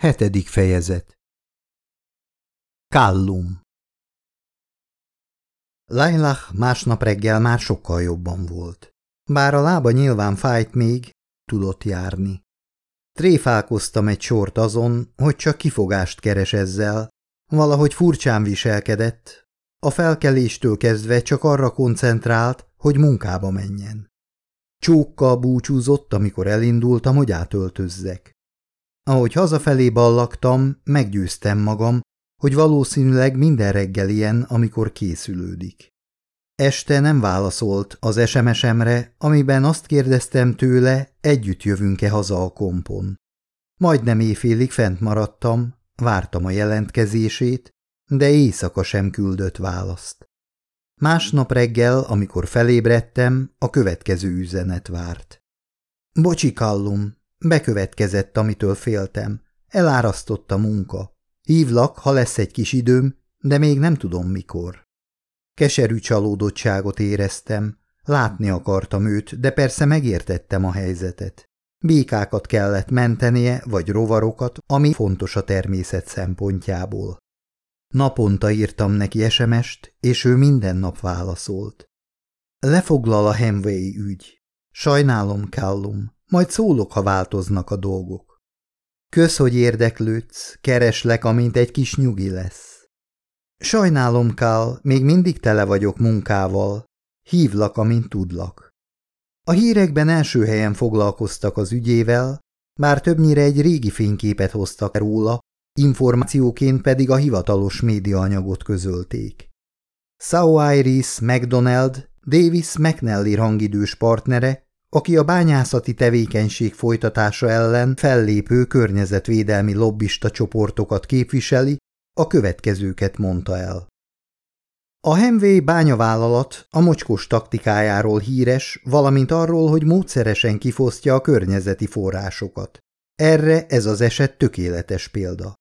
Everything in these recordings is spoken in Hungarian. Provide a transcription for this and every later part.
Hetedik fejezet Kallum Lailah másnap reggel már sokkal jobban volt. Bár a lába nyilván fájt még, tudott járni. Tréfálkoztam egy sort azon, hogy csak kifogást keres ezzel. Valahogy furcsán viselkedett. A felkeléstől kezdve csak arra koncentrált, hogy munkába menjen. Csókkal búcsúzott, amikor elindultam, hogy átöltözzek. Ahogy hazafelé ballaktam, meggyőztem magam, hogy valószínűleg minden reggel ilyen, amikor készülődik. Este nem válaszolt az SMS-emre, amiben azt kérdeztem tőle, együtt jövünk-e haza a kompon. Majdnem éjfélig fent maradtam, vártam a jelentkezését, de éjszaka sem küldött választ. Másnap reggel, amikor felébredtem, a következő üzenet várt. Bocsi, Kallum, Bekövetkezett, amitől féltem. Elárasztott a munka. Hívlak, ha lesz egy kis időm, de még nem tudom mikor. Keserű csalódottságot éreztem. Látni akartam őt, de persze megértettem a helyzetet. Békákat kellett mentenie, vagy rovarokat, ami fontos a természet szempontjából. Naponta írtam neki SMS-t, és ő minden nap válaszolt. Lefoglal a Hemway ügy. Sajnálom, Callum. Majd szólok, ha változnak a dolgok. Kösz, hogy érdeklődsz, kereslek, amint egy kis nyugi lesz. Sajnálom, Kál, még mindig tele vagyok munkával. Hívlak, amint tudlak. A hírekben első helyen foglalkoztak az ügyével, bár többnyire egy régi fényképet hoztak róla, információként pedig a hivatalos médiaanyagot közölték. Sao Iris McDonald, Davis McNally rangidős partnere aki a bányászati tevékenység folytatása ellen fellépő környezetvédelmi lobbista csoportokat képviseli, a következőket mondta el. A Hemvé bányavállalat a mocskos taktikájáról híres, valamint arról, hogy módszeresen kifosztja a környezeti forrásokat. Erre ez az eset tökéletes példa.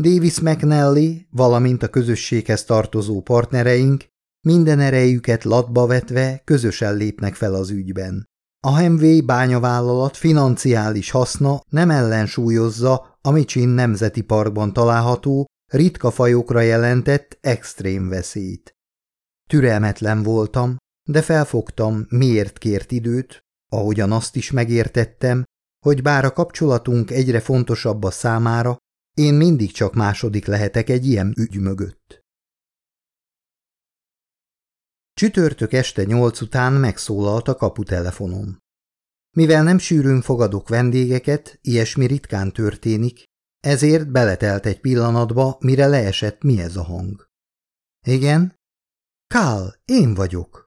Davis McNally, valamint a közösséghez tartozó partnereink minden erejüket latba vetve közösen lépnek fel az ügyben. A Hemvé bányavállalat financiális haszna nem ellensúlyozza a Micsin Nemzeti Parkban található, ritka fajokra jelentett extrém veszélyt. Türelmetlen voltam, de felfogtam, miért kért időt, ahogyan azt is megértettem, hogy bár a kapcsolatunk egyre fontosabb a számára, én mindig csak második lehetek egy ilyen ügy mögött. Csütörtök este nyolc után megszólalt a kaputelefonom. Mivel nem sűrűn fogadok vendégeket, ilyesmi ritkán történik, ezért beletelt egy pillanatba, mire leesett mi ez a hang. Igen? Kál, én vagyok.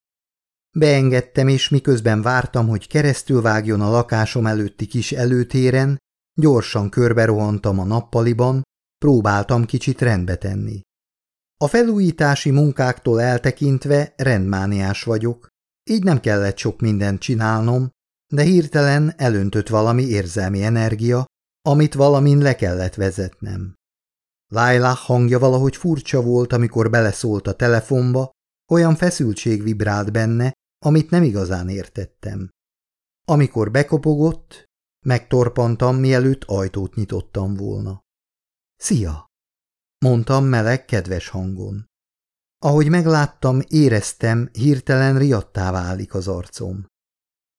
Beengedtem, és miközben vártam, hogy keresztül vágjon a lakásom előtti kis előtéren, gyorsan körberohantam a nappaliban, próbáltam kicsit rendbe tenni. A felújítási munkáktól eltekintve rendmániás vagyok, így nem kellett sok mindent csinálnom, de hirtelen elöntött valami érzelmi energia, amit valamin le kellett vezetnem. Laila hangja valahogy furcsa volt, amikor beleszólt a telefonba, olyan feszültség vibrált benne, amit nem igazán értettem. Amikor bekopogott, megtorpantam, mielőtt ajtót nyitottam volna. Szia! Mondtam meleg, kedves hangon. Ahogy megláttam, éreztem, hirtelen riadtá válik az arcom.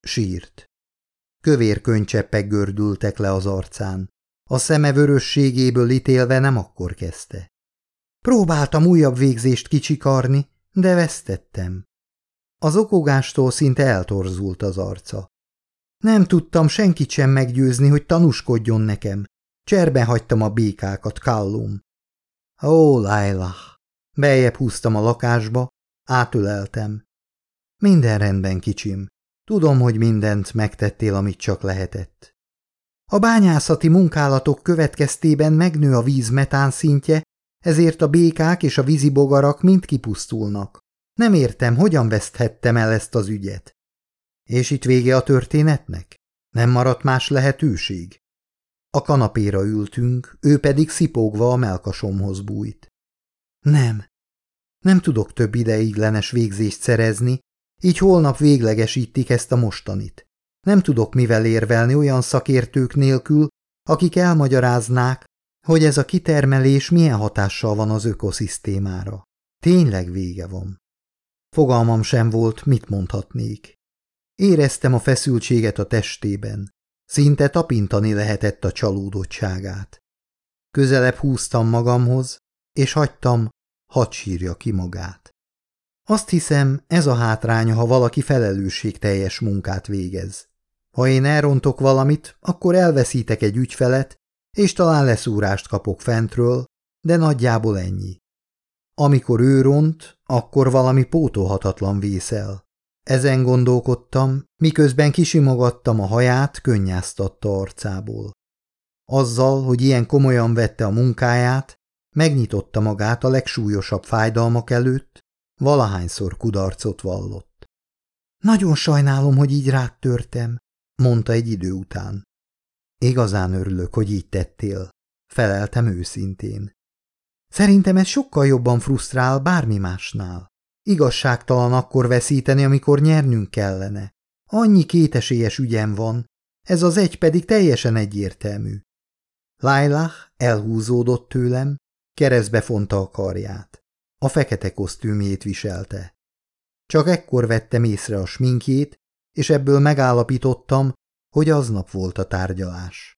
Sírt. Kövér könycseppek gördültek le az arcán. A szeme vörösségéből ítélve nem akkor kezdte. Próbáltam újabb végzést kicsikarni, de vesztettem. Az okogástól szinte eltorzult az arca. Nem tudtam senkit sem meggyőzni, hogy tanúskodjon nekem. Cserben hagytam a békákat, Kallum. Ó, Laila! Beljebb húztam a lakásba, átöleltem. Minden rendben, kicsim. Tudom, hogy mindent megtettél, amit csak lehetett. A bányászati munkálatok következtében megnő a víz metán szintje, ezért a békák és a vízibogarak mind kipusztulnak. Nem értem, hogyan veszthettem el ezt az ügyet. És itt vége a történetnek? Nem maradt más lehetőség? A kanapéra ültünk, ő pedig szipogva a melkasomhoz bújt. Nem. Nem tudok több ideiglenes végzést szerezni, így holnap véglegesítik ezt a mostanit. Nem tudok mivel érvelni olyan szakértők nélkül, akik elmagyaráznák, hogy ez a kitermelés milyen hatással van az ökoszisztémára. Tényleg vége van. Fogalmam sem volt, mit mondhatnék. Éreztem a feszültséget a testében. Szinte tapintani lehetett a csalódottságát. Közelebb húztam magamhoz, és hagytam, hadd sírja ki magát. Azt hiszem, ez a hátránya, ha valaki felelősségteljes munkát végez. Ha én elrontok valamit, akkor elveszítek egy ügyfelet, és talán leszúrást kapok fentről, de nagyjából ennyi. Amikor ő ront, akkor valami pótolhatatlan vészel. Ezen gondolkodtam, miközben kisimogattam a haját, könnyáztatta arcából. Azzal, hogy ilyen komolyan vette a munkáját, megnyitotta magát a legsúlyosabb fájdalmak előtt, valahányszor kudarcot vallott. Nagyon sajnálom, hogy így rád törtem, mondta egy idő után. Igazán örülök, hogy így tettél, feleltem őszintén. Szerintem ez sokkal jobban frusztrál bármi másnál. Igazságtalan akkor veszíteni, amikor nyernünk kellene. Annyi kétesélyes ügyem van, ez az egy pedig teljesen egyértelmű. Lailah elhúzódott tőlem, keresztbe fonta a karját. A fekete kosztümjét viselte. Csak ekkor vettem észre a sminkjét, és ebből megállapítottam, hogy aznap volt a tárgyalás.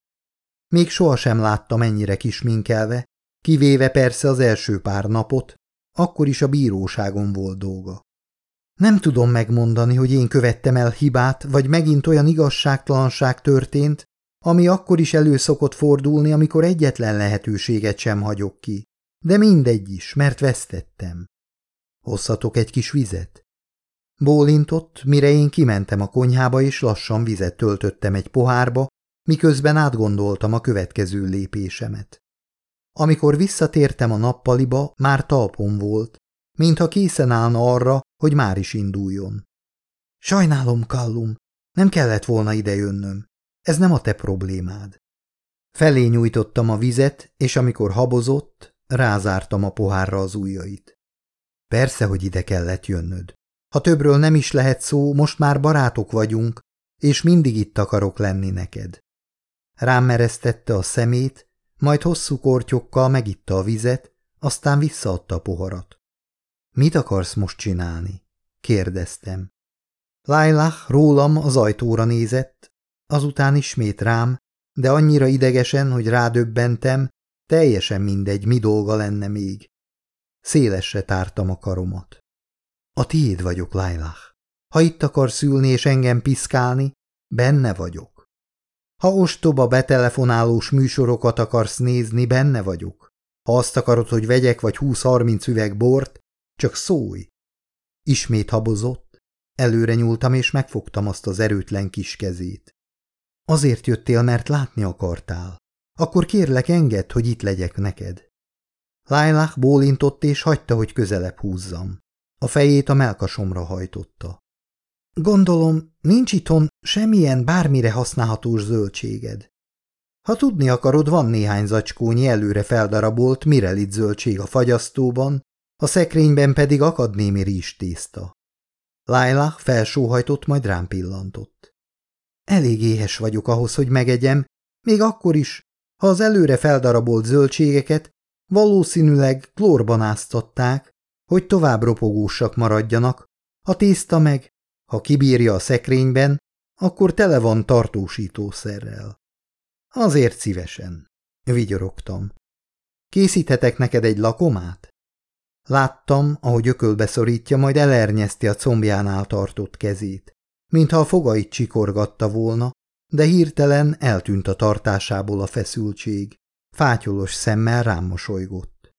Még sohasem láttam ennyire kisminkelve, kivéve persze az első pár napot, akkor is a bíróságon volt dolga. Nem tudom megmondani, hogy én követtem el hibát, vagy megint olyan igazságtalanság történt, ami akkor is elő szokott fordulni, amikor egyetlen lehetőséget sem hagyok ki. De mindegy is, mert vesztettem. Hozhatok egy kis vizet? Bólintott, mire én kimentem a konyhába, és lassan vizet töltöttem egy pohárba, miközben átgondoltam a következő lépésemet. Amikor visszatértem a nappaliba, már talpon volt, mintha készen állna arra, hogy már is induljon. Sajnálom, Kallum, nem kellett volna idejönnöm. Ez nem a te problémád. Felé nyújtottam a vizet, és amikor habozott, rázártam a pohárra az ujjait. Persze, hogy ide kellett jönnöd. Ha többről nem is lehet szó, most már barátok vagyunk, és mindig itt akarok lenni neked. Rám a szemét, majd hosszú kortyokkal megitta a vizet, aztán visszaadta a poharat. Mit akarsz most csinálni? kérdeztem. Lailah rólam az ajtóra nézett, azután ismét rám, de annyira idegesen, hogy rádöbbentem, teljesen mindegy, mi dolga lenne még. Szélesre tártam a karomat. A tiéd vagyok, Lailah. Ha itt akarsz ülni és engem piszkálni, benne vagyok. Ha ostoba betelefonálós műsorokat akarsz nézni, benne vagyok. Ha azt akarod, hogy vegyek vagy húsz-harminc üveg bort, csak szólj. Ismét habozott, előre nyúltam és megfogtam azt az erőtlen kis kezét. Azért jöttél, mert látni akartál. Akkor kérlek engedd, hogy itt legyek neked. Lailah bólintott és hagyta, hogy közelebb húzzam. A fejét a melkasomra hajtotta. Gondolom, nincs itthon semmilyen bármire használhatós zöldséged. Ha tudni akarod, van néhány zacskónyi előre feldarabolt mirelit zöldség a fagyasztóban, a szekrényben pedig akad némi rizstészta. Laila felsóhajtott, majd rám pillantott. Elég éhes vagyok ahhoz, hogy megegyem, még akkor is, ha az előre feldarabolt zöldségeket valószínűleg klórban áztatták, hogy tovább ropogósak maradjanak, a tészta meg, ha kibírja a szekrényben, akkor tele van tartósítószerrel. Azért szívesen, vigyorogtam. Készíthetek neked egy lakomát? Láttam, ahogy ökölbe szorítja, majd elernyezti a combjánál tartott kezét, mintha a fogait csikorgatta volna, de hirtelen eltűnt a tartásából a feszültség. Fátyolos szemmel rám mosolygott.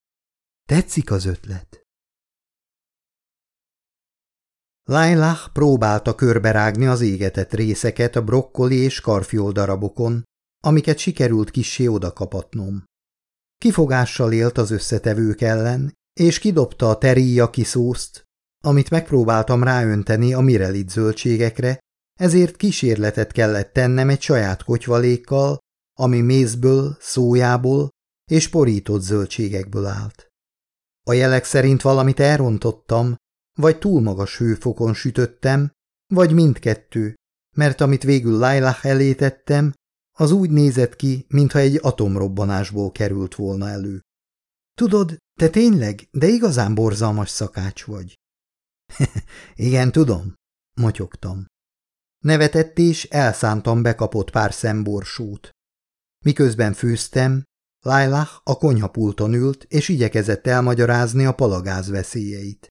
Tetszik az ötlet? Lailah próbálta körberágni az égetett részeket a brokkoli és karfiol darabokon, amiket sikerült kissé odakapatnom. Kifogással élt az összetevők ellen, és kidobta a teriyaki szószt, amit megpróbáltam ráönteni a mirelit zöldségekre, ezért kísérletet kellett tennem egy saját kotyvalékkal, ami mézből, szójából és porított zöldségekből állt. A jelek szerint valamit elrontottam, vagy túl magas hőfokon sütöttem, vagy mindkettő, mert amit végül Lailah elé tettem, Az úgy nézett ki, mintha egy atomrobbanásból került volna elő. Tudod, te tényleg, de igazán borzalmas szakács vagy. Igen, tudom, motyogtam. Nevetett és elszántam bekapott pár szemborsót. Miközben főztem, Lailah a konyhapulton ült, és igyekezett elmagyarázni a palagáz veszélyeit.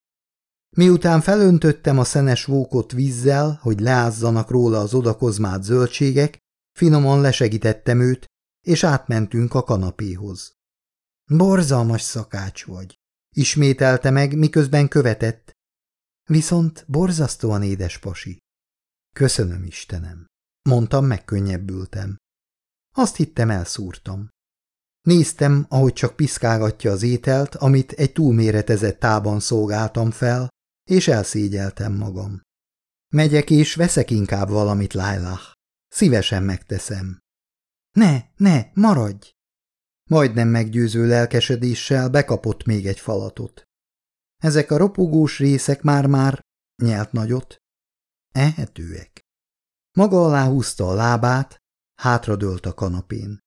Miután felöntöttem a szenes vókot vízzel, hogy leázzanak róla az odakozmált zöldségek, finoman lesegítettem őt, és átmentünk a kanapéhoz. Borzalmas szakács vagy, ismételte meg, miközben követett. Viszont borzasztóan édes pasi. Köszönöm, Istenem, mondtam, megkönnyebbültem. Azt hittem, elszúrtam. Néztem, ahogy csak piszkálgatja az ételt, amit egy túlméretezett tában szolgáltam fel, és elszégyeltem magam. Megyek és veszek inkább valamit, Lailah. Szívesen megteszem. Ne, ne, maradj! Majdnem meggyőző lelkesedéssel bekapott még egy falatot. Ezek a ropogós részek már-már nyelt nagyot. Ehetőek. Maga alá húzta a lábát, hátradőlt a kanapén.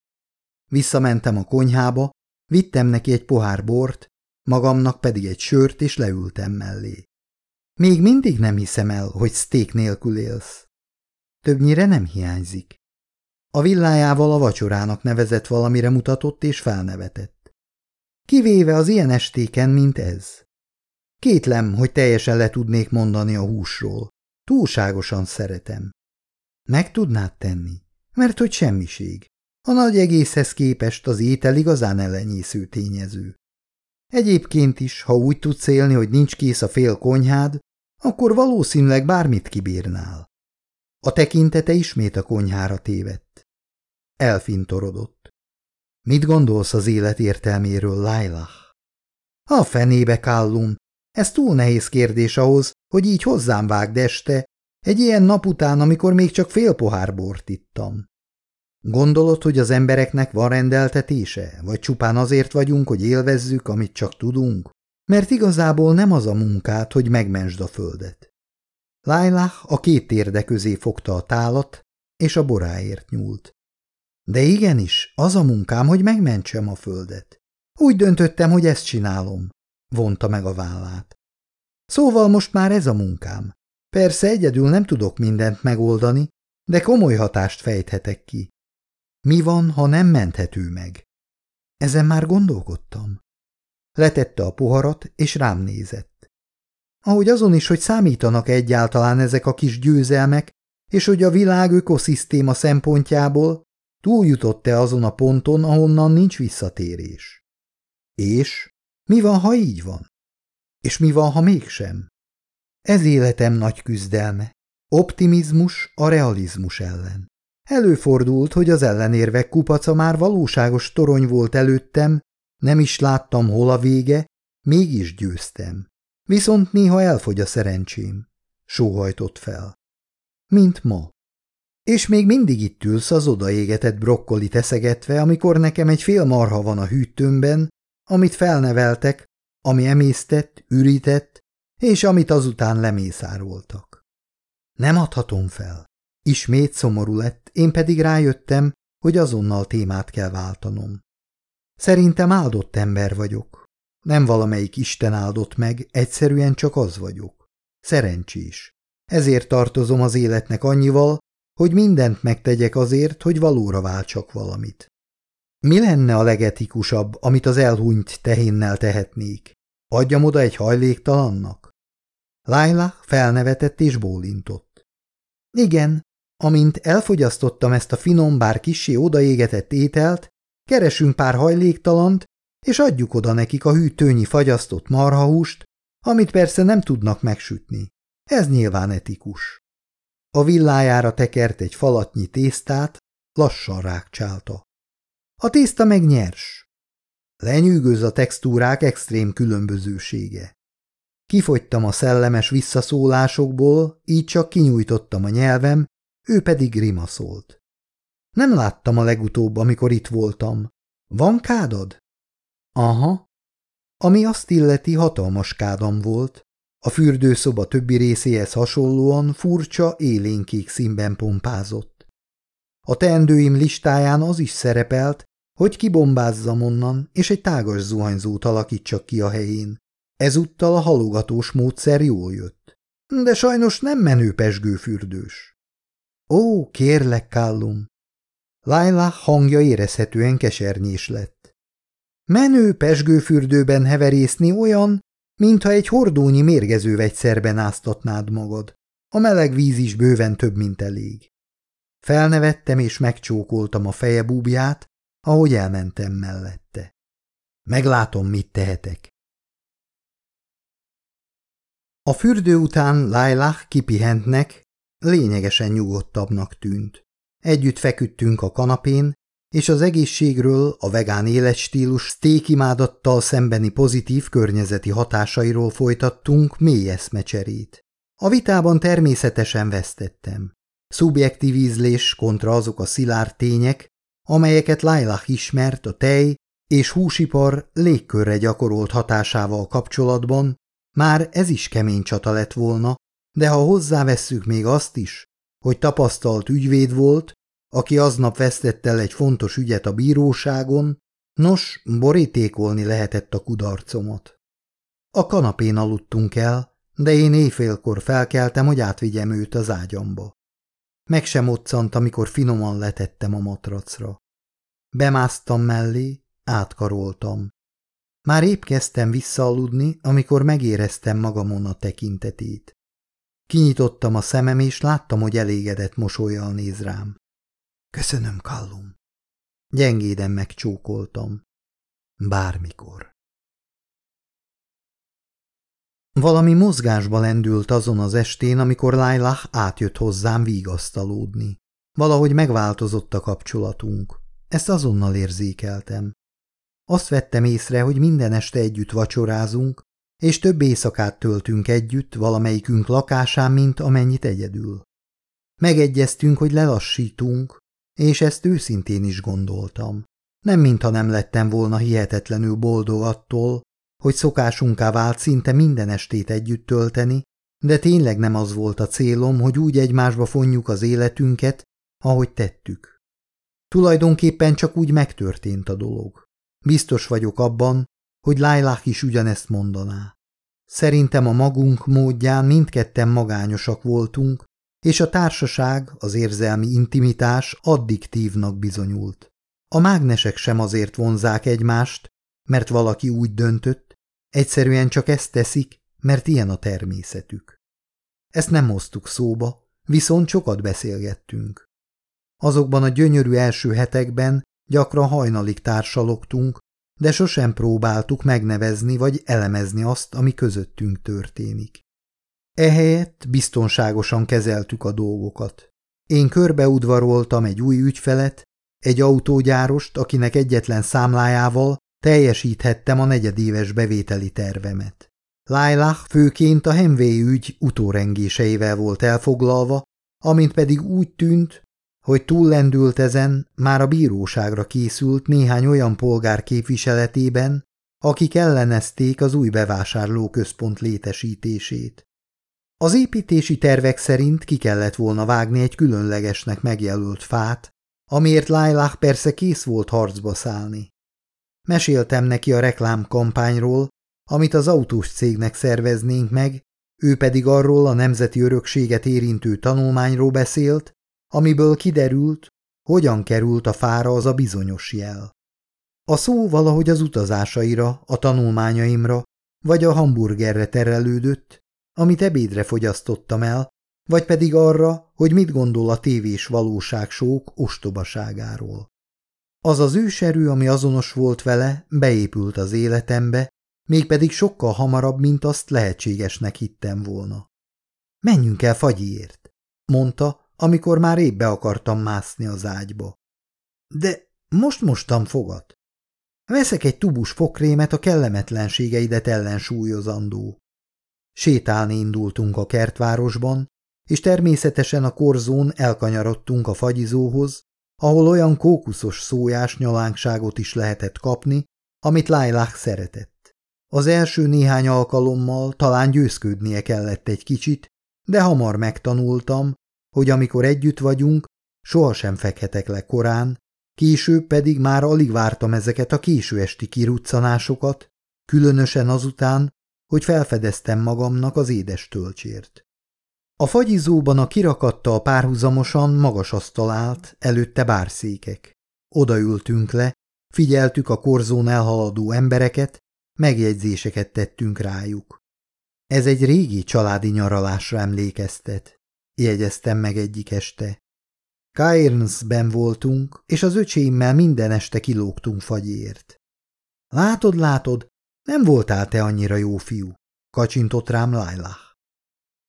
Visszamentem a konyhába, vittem neki egy pohár bort, magamnak pedig egy sört, és leültem mellé. Még mindig nem hiszem el, hogy steak nélkül élsz. Többnyire nem hiányzik. A villájával a vacsorának nevezett valamire mutatott és felnevetett. Kivéve az ilyen estéken, mint ez. Kétlem, hogy teljesen le tudnék mondani a húsról. Túlságosan szeretem. Meg tudnád tenni, mert hogy semmiség. A nagy egészhez képest az étel igazán ellenyésző tényező. Egyébként is, ha úgy tudsz élni, hogy nincs kész a fél konyhád, akkor valószínűleg bármit kibírnál. A tekintete ismét a konyhára tévedt. Elfintorodott. Mit gondolsz az élet értelméről, Lailah? A fenébe, Kallum. Ez túl nehéz kérdés ahhoz, hogy így hozzám vágd este, egy ilyen nap után, amikor még csak fél pohár bort ittam. Gondolod, hogy az embereknek van rendeltetése, vagy csupán azért vagyunk, hogy élvezzük, amit csak tudunk? Mert igazából nem az a munkát, hogy megmentsd a földet. Lailah a két térde közé fogta a tálat, és a boráért nyúlt. De igenis, az a munkám, hogy megmentsem a földet. Úgy döntöttem, hogy ezt csinálom, vonta meg a vállát. Szóval most már ez a munkám. Persze egyedül nem tudok mindent megoldani, de komoly hatást fejthetek ki. Mi van, ha nem menthető meg? Ezen már gondolkodtam. Letette a poharat, és rám nézett. Ahogy azon is, hogy számítanak egyáltalán ezek a kis győzelmek, és hogy a világ ökoszisztéma szempontjából túljutott-e azon a ponton, ahonnan nincs visszatérés. És mi van, ha így van? És mi van, ha mégsem? Ez életem nagy küzdelme. Optimizmus a realizmus ellen. Előfordult, hogy az ellenérvek kupaca már valóságos torony volt előttem, nem is láttam, hol a vége, mégis győztem. Viszont néha elfogy a szerencsém. Sóhajtott fel. Mint ma. És még mindig itt ülsz az odaégetett brokkoli teszegetve, amikor nekem egy fél marha van a hűtőmben, amit felneveltek, ami emésztett, ürített, és amit azután lemészároltak. Nem adhatom fel. Ismét szomorú lett, én pedig rájöttem, hogy azonnal témát kell váltanom. Szerintem áldott ember vagyok. Nem valamelyik Isten áldott meg, egyszerűen csak az vagyok. Szerencsés. Ezért tartozom az életnek annyival, hogy mindent megtegyek azért, hogy valóra váltsak valamit. Mi lenne a legetikusabb, amit az elhunyt tehénnel tehetnék? Adjam oda egy hajléktalannak? Laila felnevetett és bólintott. Igen, amint elfogyasztottam ezt a finom, bár kissé odaégetett ételt, keresünk pár hajléktalant, és adjuk oda nekik a hűtőnyi fagyasztott marhahúst, amit persze nem tudnak megsütni. Ez nyilván etikus. A villájára tekert egy falatnyi tésztát, lassan rákcsálta. A tészta meg nyers. Lenyűgöz a textúrák extrém különbözősége. Kifogytam a szellemes visszaszólásokból, így csak kinyújtottam a nyelvem, ő pedig grimaszolt. Nem láttam a legutóbb, amikor itt voltam. Van kádad? Aha. Ami azt illeti, hatalmas kádam volt. A fürdőszoba többi részéhez hasonlóan furcsa, élénkék színben pompázott. A teendőim listáján az is szerepelt, hogy kibombázzam onnan, és egy tágas zuhanyzót alakítsak ki a helyén. Ezúttal a halogatós módszer jól jött. De sajnos nem menő pesgőfürdős. Ó, kérlek, Kallum! Laila hangja érezhetően kesernyés lett. Menő pesgőfürdőben heverészni olyan, mintha egy hordónyi mérgező vegyszerben áztatnád magad. A meleg víz is bőven több, mint elég. Felnevettem és megcsókoltam a feje búbját, ahogy elmentem mellette. Meglátom, mit tehetek. A fürdő után Lailah kipihentnek, lényegesen nyugodtabbnak tűnt. Együtt feküdtünk a kanapén, és az egészségről, a vegán életstílus sztékimádattal szembeni pozitív környezeti hatásairól folytattunk mély eszmecserét. A vitában természetesen vesztettem. Szubjektív ízlés kontra azok a szilárd tények, amelyeket Lailah ismert a tej és húsipar légkörre gyakorolt hatásával kapcsolatban, már ez is kemény csata lett volna, de ha hozzávesszük még azt is, hogy tapasztalt ügyvéd volt, aki aznap vesztett el egy fontos ügyet a bíróságon, nos, borítékolni lehetett a kudarcomat. A kanapén aludtunk el, de én éjfélkor felkeltem, hogy átvigyem őt az ágyamba. Meg sem moccant, amikor finoman letettem a matracra. Bemásztam mellé, átkaroltam. Már épp kezdtem visszaaludni, amikor megéreztem magamon a tekintetét. Kinyitottam a szemem, és láttam, hogy elégedett mosolyjal néz rám. Köszönöm, Kallum. Gyengéden megcsókoltam. Bármikor. Valami mozgásba lendült azon az estén, amikor Lailah átjött hozzám vígasztalódni. Valahogy megváltozott a kapcsolatunk. Ezt azonnal érzékeltem. Azt vettem észre, hogy minden este együtt vacsorázunk, és több éjszakát töltünk együtt valamelyikünk lakásán, mint amennyit egyedül. Megegyeztünk, hogy lelassítunk, és ezt őszintén is gondoltam. Nem mintha nem lettem volna hihetetlenül boldog attól, hogy szokásunká vált szinte minden estét együtt tölteni, de tényleg nem az volt a célom, hogy úgy egymásba fonjuk az életünket, ahogy tettük. Tulajdonképpen csak úgy megtörtént a dolog. Biztos vagyok abban, hogy Lailah is ugyanezt mondaná. Szerintem a magunk módján mindketten magányosak voltunk, és a társaság, az érzelmi intimitás addiktívnak bizonyult. A mágnesek sem azért vonzák egymást, mert valaki úgy döntött, egyszerűen csak ezt teszik, mert ilyen a természetük. Ezt nem hoztuk szóba, viszont sokat beszélgettünk. Azokban a gyönyörű első hetekben gyakran hajnalig társalogtunk, de sosem próbáltuk megnevezni vagy elemezni azt, ami közöttünk történik. Ehelyett biztonságosan kezeltük a dolgokat. Én körbeudvaroltam egy új ügyfelet, egy autógyárost, akinek egyetlen számlájával teljesíthettem a negyedéves bevételi tervemet. Lailah főként a Hemvé ügy utórengéseivel volt elfoglalva, amint pedig úgy tűnt, hogy túllendült ezen, már a bíróságra készült néhány olyan polgár képviseletében, akik ellenezték az új bevásárlóközpont létesítését. Az építési tervek szerint ki kellett volna vágni egy különlegesnek megjelölt fát, amiért Lailah persze kész volt harcba szállni. Meséltem neki a reklámkampányról, amit az autós cégnek szerveznénk meg, ő pedig arról a nemzeti örökséget érintő tanulmányról beszélt, amiből kiderült, hogyan került a fára az a bizonyos jel. A szó valahogy az utazásaira, a tanulmányaimra, vagy a hamburgerre terelődött, amit ebédre fogyasztottam el, vagy pedig arra, hogy mit gondol a tévés valóságsók ostobaságáról. Az az őserő, ami azonos volt vele, beépült az életembe, mégpedig sokkal hamarabb, mint azt lehetségesnek hittem volna. Menjünk el fagyiért, mondta, amikor már épp akartam mászni az ágyba. De most mostam fogat. Veszek egy tubus fokrémet a kellemetlenségeidet ellensúlyozandó. Sétálni indultunk a kertvárosban, és természetesen a korzón elkanyarodtunk a fagyizóhoz, ahol olyan kókuszos szójás nyalánkságot is lehetett kapni, amit Lailah szeretett. Az első néhány alkalommal talán győzködnie kellett egy kicsit, de hamar megtanultam, hogy amikor együtt vagyunk, sohasem fekhetek le korán, később pedig már alig vártam ezeket a késő esti kiruccanásokat, különösen azután, hogy felfedeztem magamnak az édes tölcsért. A fagyizóban a a párhuzamosan magas asztal állt, előtte bárszékek. Odaültünk le, figyeltük a korzón elhaladó embereket, megjegyzéseket tettünk rájuk. Ez egy régi családi nyaralásra emlékeztet, jegyeztem meg egyik este. Cairnsben voltunk, és az öcséimmel minden este kilógtunk fagyért. Látod, látod, nem voltál te annyira jó fiú, kacsintott rám Lailah.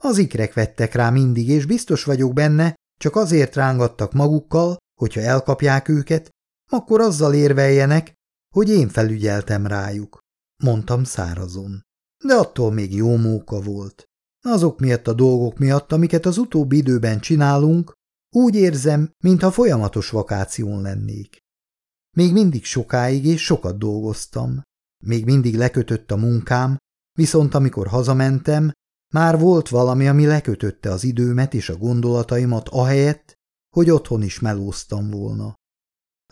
Az ikrek vettek rá mindig, és biztos vagyok benne, csak azért rángattak magukkal, hogyha elkapják őket, akkor azzal érveljenek, hogy én felügyeltem rájuk, mondtam szárazon. De attól még jó móka volt. Azok miatt a dolgok miatt, amiket az utóbbi időben csinálunk, úgy érzem, mintha folyamatos vakáción lennék. Még mindig sokáig és sokat dolgoztam. Még mindig lekötött a munkám, viszont amikor hazamentem, már volt valami, ami lekötötte az időmet és a gondolataimat ahelyett, hogy otthon is melóztam volna.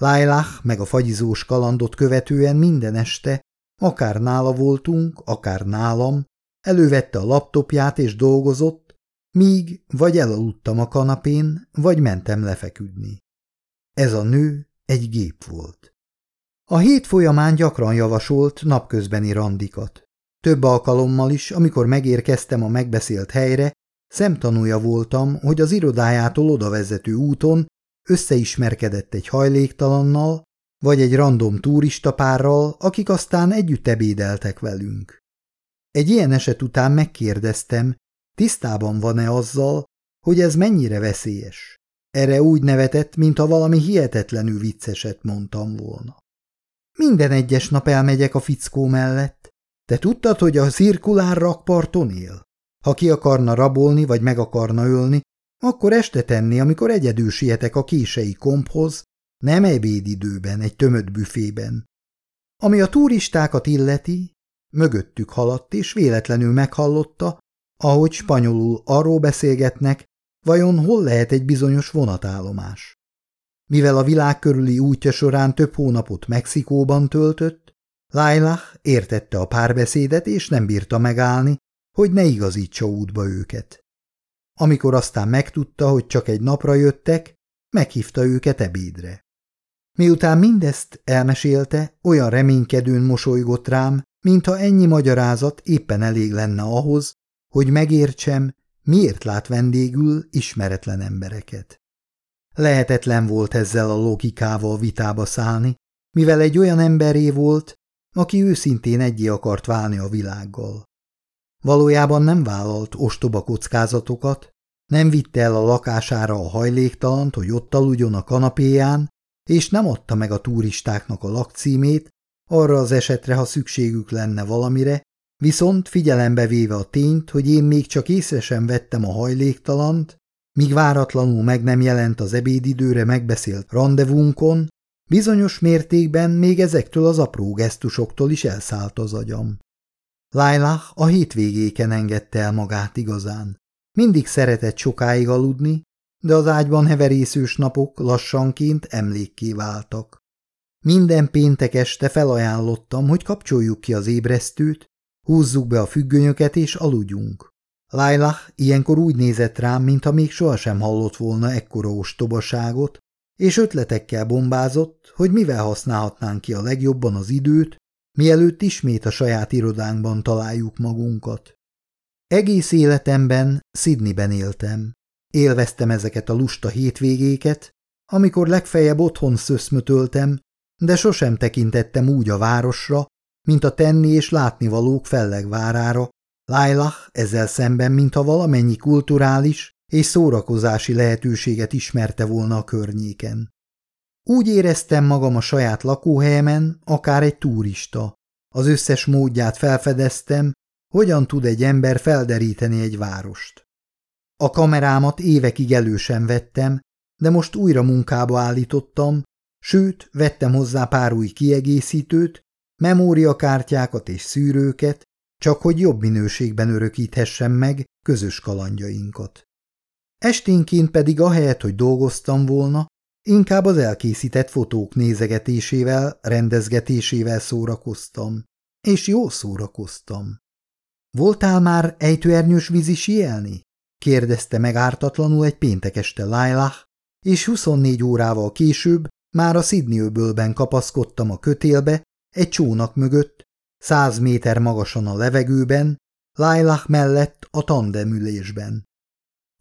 Lailah meg a fagyizós kalandot követően minden este, akár nála voltunk, akár nálam, elővette a laptopját és dolgozott, míg vagy elaludtam a kanapén, vagy mentem lefeküdni. Ez a nő egy gép volt. A hét folyamán gyakran javasolt napközbeni randikat. Több alkalommal is, amikor megérkeztem a megbeszélt helyre, szemtanúja voltam, hogy az irodájától odavezető úton összeismerkedett egy hajléktalannal, vagy egy random turistapárral, akik aztán együtt ebédeltek velünk. Egy ilyen eset után megkérdeztem, tisztában van-e azzal, hogy ez mennyire veszélyes. Erre úgy nevetett, mintha valami hihetetlenül vicceset mondtam volna. Minden egyes nap elmegyek a fickó mellett. Te tudtad, hogy a cirkulár rakparton él? Ha ki akarna rabolni, vagy meg akarna ölni, akkor este tenni, amikor egyedül sietek a kései komphoz, nem ebédidőben, egy tömött büfében. Ami a turistákat illeti, mögöttük haladt, és véletlenül meghallotta, ahogy spanyolul arról beszélgetnek, vajon hol lehet egy bizonyos vonatállomás. Mivel a világ körüli útja során több hónapot Mexikóban töltött, Lailah értette a párbeszédet, és nem bírta megállni, hogy ne igazítsa útba őket. Amikor aztán megtudta, hogy csak egy napra jöttek, meghívta őket ebédre. Miután mindezt elmesélte, olyan reménykedőn mosolygott rám, mintha ennyi magyarázat éppen elég lenne ahhoz, hogy megértsem, miért lát vendégül ismeretlen embereket. Lehetetlen volt ezzel a logikával vitába szállni, mivel egy olyan emberé volt, aki őszintén egyé akart válni a világgal. Valójában nem vállalt ostoba kockázatokat, nem vitte el a lakására a hajléktalant, hogy ott aludjon a kanapéján, és nem adta meg a turistáknak a lakcímét, arra az esetre, ha szükségük lenne valamire, viszont figyelembe véve a tényt, hogy én még csak észre sem vettem a hajléktalant, míg váratlanul meg nem jelent az ebédidőre megbeszélt rendezvúnkon, bizonyos mértékben még ezektől az apró gesztusoktól is elszállt az agyam. Lailah a hétvégéken engedte el magát igazán. Mindig szeretett sokáig aludni, de az ágyban heverészős napok lassanként emlékké váltak. Minden péntek este felajánlottam, hogy kapcsoljuk ki az ébresztőt, húzzuk be a függönyöket és aludjunk. Lailah ilyenkor úgy nézett rám, mintha még sohasem hallott volna ekkora ostobaságot, és ötletekkel bombázott, hogy mivel használhatnánk ki a legjobban az időt, mielőtt ismét a saját irodánkban találjuk magunkat. Egész életemben Sydneyben éltem. Élveztem ezeket a lusta hétvégéket, amikor legfeljebb otthon szöszmötöltem, de sosem tekintettem úgy a városra, mint a tenni és látnivalók fellegvárára, Lailah ezzel szemben, mintha valamennyi kulturális és szórakozási lehetőséget ismerte volna a környéken. Úgy éreztem magam a saját lakóhelyemen, akár egy turista. Az összes módját felfedeztem, hogyan tud egy ember felderíteni egy várost. A kamerámat évekig elősen vettem, de most újra munkába állítottam, sőt, vettem hozzá pár új kiegészítőt, memóriakártyákat és szűrőket, csak hogy jobb minőségben örökíthessem meg közös kalandjainkat. Esténként pedig ahelyett, hogy dolgoztam volna, inkább az elkészített fotók nézegetésével, rendezgetésével szórakoztam. És jól szórakoztam. Voltál már ejtőernyős vízi sielni? kérdezte meg ártatlanul egy péntek este Lailah, és 24 órával később már a Sydney-öbölben kapaszkodtam a kötélbe, egy csónak mögött, száz méter magasan a levegőben, Lailah mellett a tandemülésben.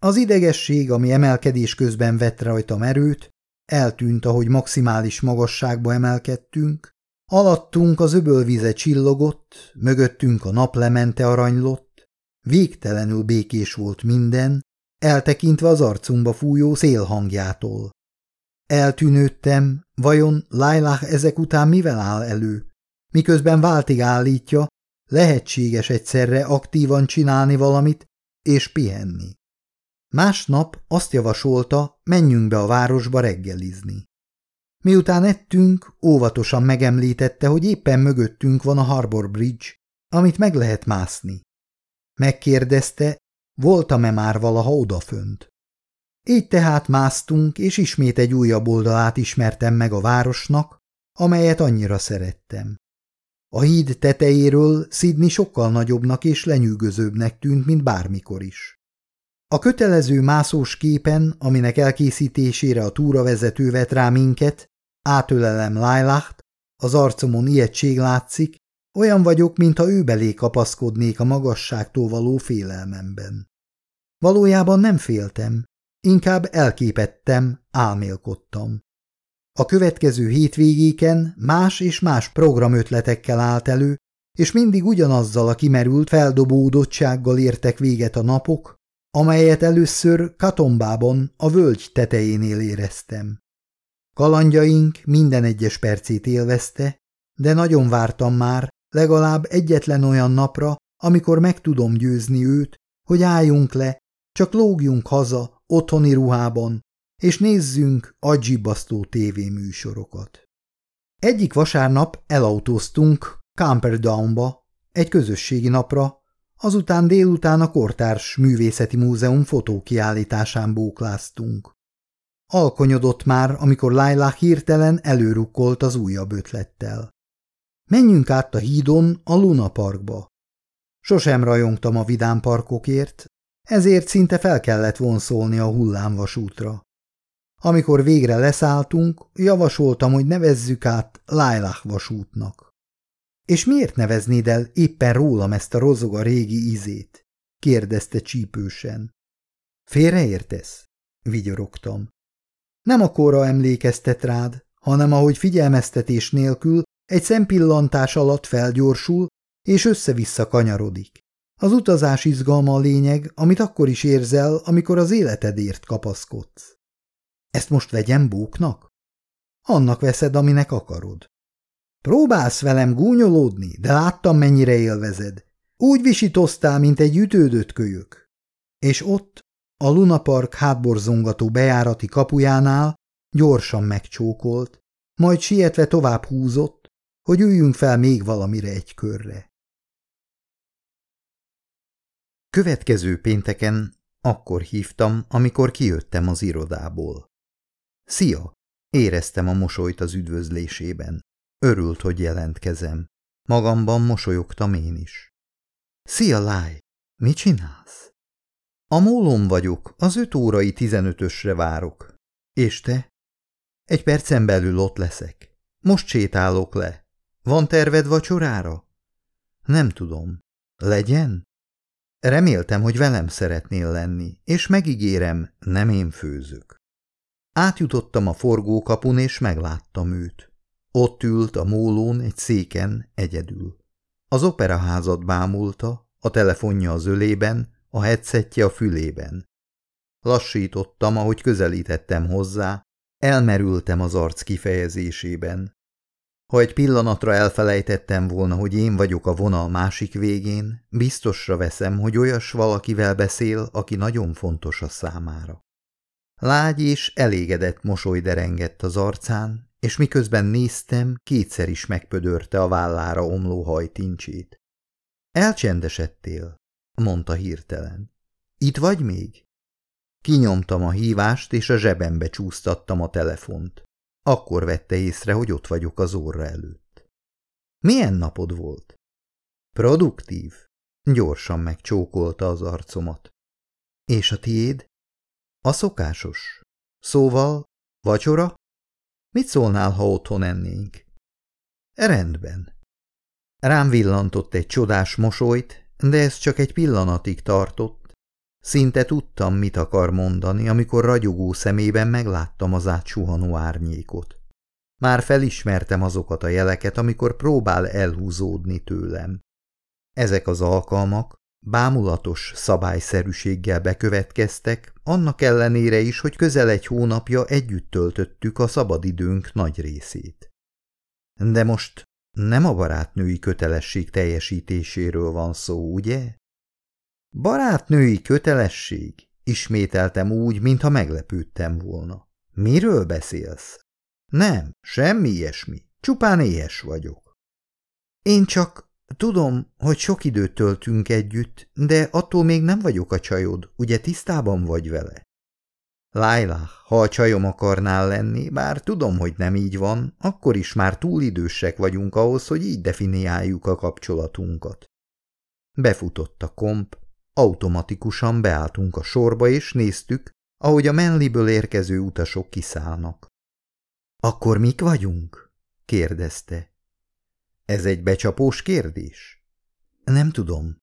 Az idegesség, ami emelkedés közben vett rajtam erőt, eltűnt, ahogy maximális magasságba emelkedtünk, alattunk az öbölvize csillogott, mögöttünk a naplemente aranylott, végtelenül békés volt minden, eltekintve az arcumba fújó szélhangjától. Eltűnődtem, vajon Lailah ezek után mivel áll elő? Miközben váltig állítja, lehetséges egyszerre aktívan csinálni valamit és pihenni. Másnap azt javasolta, menjünk be a városba reggelizni. Miután ettünk, óvatosan megemlítette, hogy éppen mögöttünk van a Harbor Bridge, amit meg lehet mászni. Megkérdezte, voltam-e már valaha odafönt. Így tehát másztunk, és ismét egy újabb oldalát ismertem meg a városnak, amelyet annyira szerettem. A híd tetejéről Sydney sokkal nagyobbnak és lenyűgözőbbnek tűnt, mint bármikor is. A kötelező mászós képen, aminek elkészítésére a túravezető vet rá minket, átölelem Lailacht, az arcomon ijegység látszik, olyan vagyok, mintha ő belé kapaszkodnék a magasságtól való félelmemben. Valójában nem féltem, inkább elképettem, álmélkodtam. A következő hétvégéken más és más programötletekkel állt elő, és mindig ugyanazzal a kimerült feldobódottsággal értek véget a napok, amelyet először Katombában, a völgy tetejénél éreztem. Kalandjaink minden egyes percét élvezte, de nagyon vártam már legalább egyetlen olyan napra, amikor meg tudom győzni őt, hogy álljunk le, csak lógjunk haza, otthoni ruhában, és nézzünk agyibbasztó tévéműsorokat. Egyik vasárnap elautóztunk Camperdownba, egy közösségi napra, Azután délután a Kortárs Művészeti Múzeum fotókiállításán bókláztunk. Alkonyodott már, amikor Lailah hirtelen előrukkolt az újabb ötlettel. Menjünk át a hídon a Luna Parkba. Sosem rajongtam a vidám parkokért, ezért szinte fel kellett vonszolni a hullámvasútra. Amikor végre leszálltunk, javasoltam, hogy nevezzük át Lailah vasútnak. És miért neveznéd el éppen rólam ezt a rozog a régi ízét? kérdezte csípősen. Félreértesz? vigyorogtam. Nem akkorra emlékeztet rád, hanem ahogy figyelmeztetés nélkül egy szempillantás alatt felgyorsul, és össze-vissza kanyarodik. Az utazás izgalma a lényeg, amit akkor is érzel, amikor az életedért kapaszkodsz. Ezt most vegyem bóknak? Annak veszed, aminek akarod. Próbálsz velem gúnyolódni, de láttam, mennyire élvezed. Úgy visítoztál, mint egy ütődött kölyök. És ott, a Lunapark hátborzongató bejárati kapujánál gyorsan megcsókolt, majd sietve tovább húzott, hogy üljünk fel még valamire egy körre. Következő pénteken akkor hívtam, amikor kijöttem az irodából. Szia! Éreztem a mosolyt az üdvözlésében. Örült, hogy jelentkezem. Magamban mosolyogtam én is. Szia, Láj! Mit csinálsz? A mólom vagyok, az öt órai tizenötösre várok. És te? Egy percen belül ott leszek. Most sétálok le. Van terved vacsorára? Nem tudom. Legyen? Reméltem, hogy velem szeretnél lenni, és megígérem, nem én főzök. Átjutottam a forgókapun, és megláttam őt. Ott ült a mólón egy széken egyedül. Az operaházat bámulta, a telefonja az ölében, a headsetje a fülében. Lassítottam, ahogy közelítettem hozzá, elmerültem az arc kifejezésében. Ha egy pillanatra elfelejtettem volna, hogy én vagyok a vonal másik végén, biztosra veszem, hogy olyas valakivel beszél, aki nagyon fontos a számára. Lágy és elégedett mosoly derengett az arcán, és miközben néztem, kétszer is megpödörte a vállára omló hajtincsét. Elcsendesedtél, mondta hirtelen. Itt vagy még? Kinyomtam a hívást, és a zsebembe csúsztattam a telefont. Akkor vette észre, hogy ott vagyok az óra előtt. Milyen napod volt? Produktív. Gyorsan megcsókolta az arcomat. És a tiéd? A szokásos. Szóval, vacsora? Mit szólnál, ha otthon ennénk? Rendben. Rám villantott egy csodás mosolyt, de ez csak egy pillanatig tartott. Szinte tudtam, mit akar mondani, amikor ragyogó szemében megláttam az átsuhanó árnyékot. Már felismertem azokat a jeleket, amikor próbál elhúzódni tőlem. Ezek az alkalmak bámulatos szabályszerűséggel bekövetkeztek, annak ellenére is, hogy közel egy hónapja együtt töltöttük a szabadidőnk nagy részét. De most nem a barátnői kötelesség teljesítéséről van szó, ugye? Barátnői kötelesség? Ismételtem úgy, mintha meglepődtem volna. Miről beszélsz? Nem, semmi ilyesmi. Csupán éhes vagyok. Én csak tudom, hogy sok időt töltünk együtt, de attól még nem vagyok a csajod, ugye tisztában vagy vele? Laila, ha a csajom akarnál lenni, bár tudom, hogy nem így van, akkor is már túl idősek vagyunk ahhoz, hogy így definiáljuk a kapcsolatunkat. Befutott a komp, automatikusan beálltunk a sorba, és néztük, ahogy a Menliből érkező utasok kiszállnak. Akkor mik vagyunk? kérdezte. Ez egy becsapós kérdés? Nem tudom.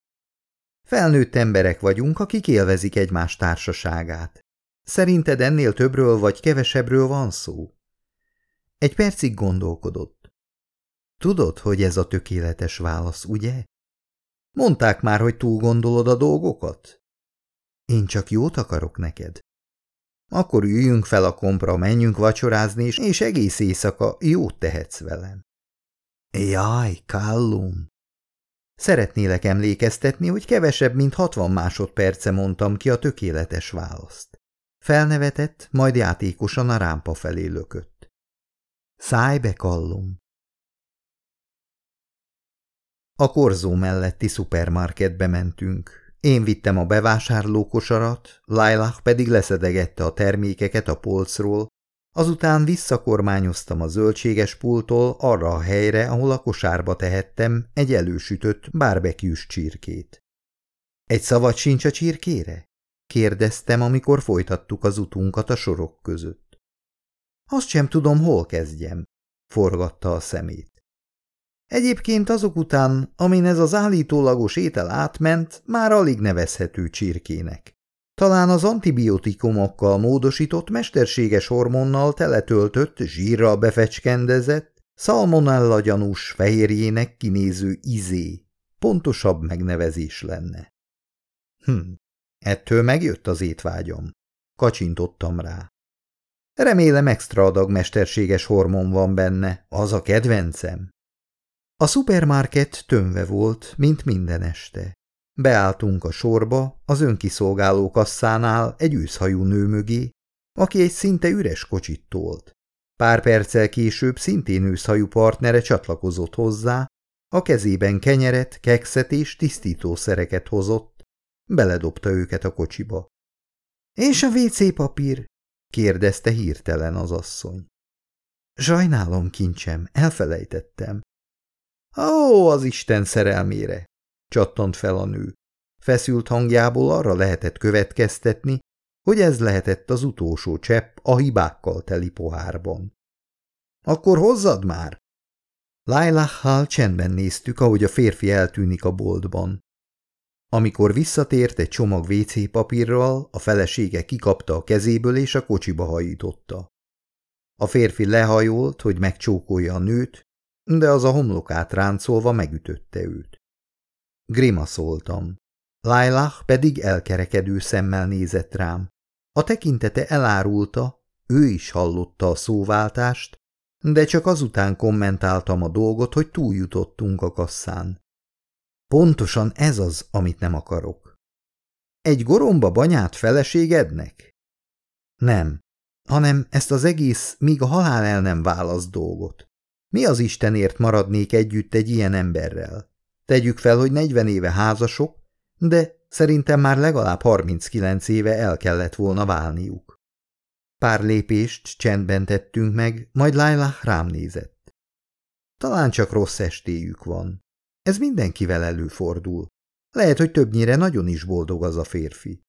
Felnőtt emberek vagyunk, akik élvezik egymás társaságát. Szerinted ennél többről vagy kevesebbről van szó? Egy percig gondolkodott. Tudod, hogy ez a tökéletes válasz, ugye? Mondták már, hogy túl gondolod a dolgokat? Én csak jót akarok neked. Akkor üljünk fel a kompra, menjünk vacsorázni, és egész éjszaka jót tehetsz velem. Jaj, Kallum! Szeretnélek emlékeztetni, hogy kevesebb, mint hatvan másodperce mondtam ki a tökéletes választ. Felnevetett, majd játékosan a rámpa felé lökött. Szállj be, Kallum! A korzó melletti szupermarketbe mentünk, én vittem a bevásárlókosarat, Lailah pedig leszedegette a termékeket a polcról, azután visszakormányoztam a zöldséges pultól arra a helyre, ahol a kosárba tehettem egy elősütött bárbekűs csirkét. Egy szavat sincs a csirkére? kérdeztem, amikor folytattuk az utunkat a sorok között. Azt sem tudom, hol kezdjem, forgatta a szemét. Egyébként azok után, amin ez az állítólagos étel átment, már alig nevezhető csirkének. Talán az antibiotikumokkal módosított mesterséges hormonnal teletöltött, zsírral befecskendezett, szalmonella gyanús fehérjének kinéző izé, pontosabb megnevezés lenne. Hm, ettől megjött az étvágyam. Kacsintottam rá. Remélem extra adag mesterséges hormon van benne, az a kedvencem. A szupermarket tömve volt, mint minden este. Beálltunk a sorba, az önkiszolgáló kasszánál egy őszhajú nő mögé, aki egy szinte üres kocsit tolt. Pár perccel később szintén őszhajú partnere csatlakozott hozzá, a kezében kenyeret, kekszet és tisztítószereket hozott. Beledobta őket a kocsiba. – És a WC papír? – kérdezte hirtelen az asszony. – Sajnálom, kincsem, elfelejtettem. Ó, az Isten szerelmére! csattant fel a nő. Feszült hangjából arra lehetett következtetni, hogy ez lehetett az utolsó csepp a hibákkal teli pohárban. Akkor hozzad már! Lailachhal csendben néztük, ahogy a férfi eltűnik a boltban. Amikor visszatért egy csomag WC papírral, a felesége kikapta a kezéből és a kocsiba hajította. A férfi lehajolt, hogy megcsókolja a nőt, de az a homlokát ráncolva megütötte őt. Grimaszoltam. Lailah pedig elkerekedő szemmel nézett rám. A tekintete elárulta, ő is hallotta a szóváltást, de csak azután kommentáltam a dolgot, hogy túljutottunk a kasszán. Pontosan ez az, amit nem akarok. Egy goromba banyát feleségednek? Nem, hanem ezt az egész, míg a halál el nem választ dolgot. Mi az Istenért maradnék együtt egy ilyen emberrel? Tegyük fel, hogy negyven éve házasok, de Szerintem már legalább 39 éve el kellett volna válniuk. Pár lépést csendben tettünk meg, majd Lailah rám nézett. Talán csak rossz estéjük van. Ez mindenkivel előfordul. Lehet, hogy többnyire nagyon is boldog az a férfi.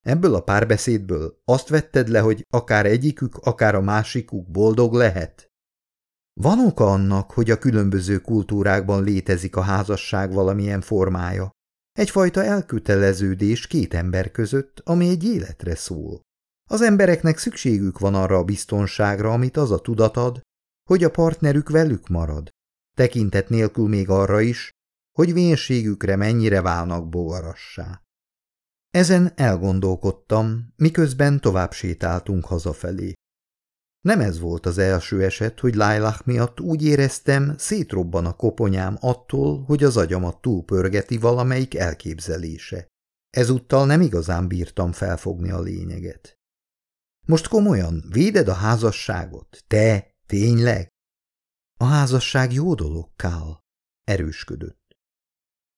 Ebből a párbeszédből azt vetted le, hogy akár egyikük, akár a másikuk boldog lehet? Van oka annak, hogy a különböző kultúrákban létezik a házasság valamilyen formája. Egyfajta elköteleződés két ember között, ami egy életre szól. Az embereknek szükségük van arra a biztonságra, amit az a tudat ad, hogy a partnerük velük marad. Tekintet nélkül még arra is, hogy vénségükre mennyire válnak bogarassá. Ezen elgondolkodtam, miközben tovább sétáltunk hazafelé. Nem ez volt az első eset, hogy Lailah miatt úgy éreztem, szétrobban a koponyám attól, hogy az agyamat túlpörgeti valamelyik elképzelése. Ezúttal nem igazán bírtam felfogni a lényeget. Most komolyan, véded a házasságot? Te, tényleg? A házasság jó dolog, Kál, erősködött.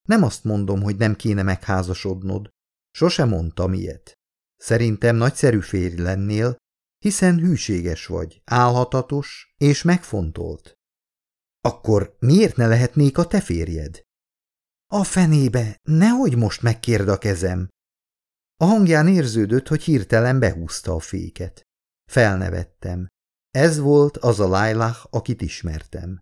Nem azt mondom, hogy nem kéne megházasodnod. Sose mondtam ilyet. Szerintem nagyszerű férj lennél, hiszen hűséges vagy, álhatatos és megfontolt. Akkor miért ne lehetnék a te férjed? A fenébe, nehogy most megkérd a kezem. A hangján érződött, hogy hirtelen behúzta a féket. Felnevettem. Ez volt az a Lailah, akit ismertem.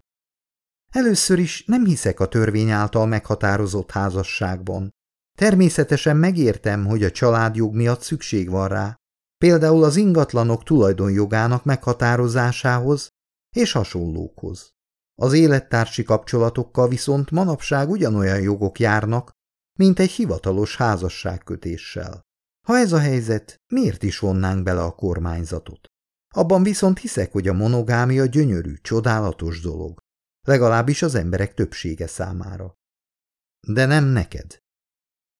Először is nem hiszek a törvény által meghatározott házasságban. Természetesen megértem, hogy a családjog miatt szükség van rá, például az ingatlanok tulajdonjogának meghatározásához és hasonlókhoz. Az élettársi kapcsolatokkal viszont manapság ugyanolyan jogok járnak, mint egy hivatalos házasságkötéssel. Ha ez a helyzet, miért is vonnánk bele a kormányzatot? Abban viszont hiszek, hogy a monogámia gyönyörű, csodálatos dolog. Legalábbis az emberek többsége számára. De nem neked.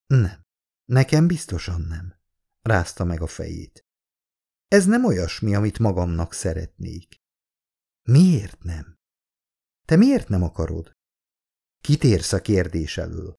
Nem. Nekem biztosan nem. Rázta meg a fejét. Ez nem olyasmi, amit magamnak szeretnék. Miért nem? Te miért nem akarod? Kitérsz a kérdés elől.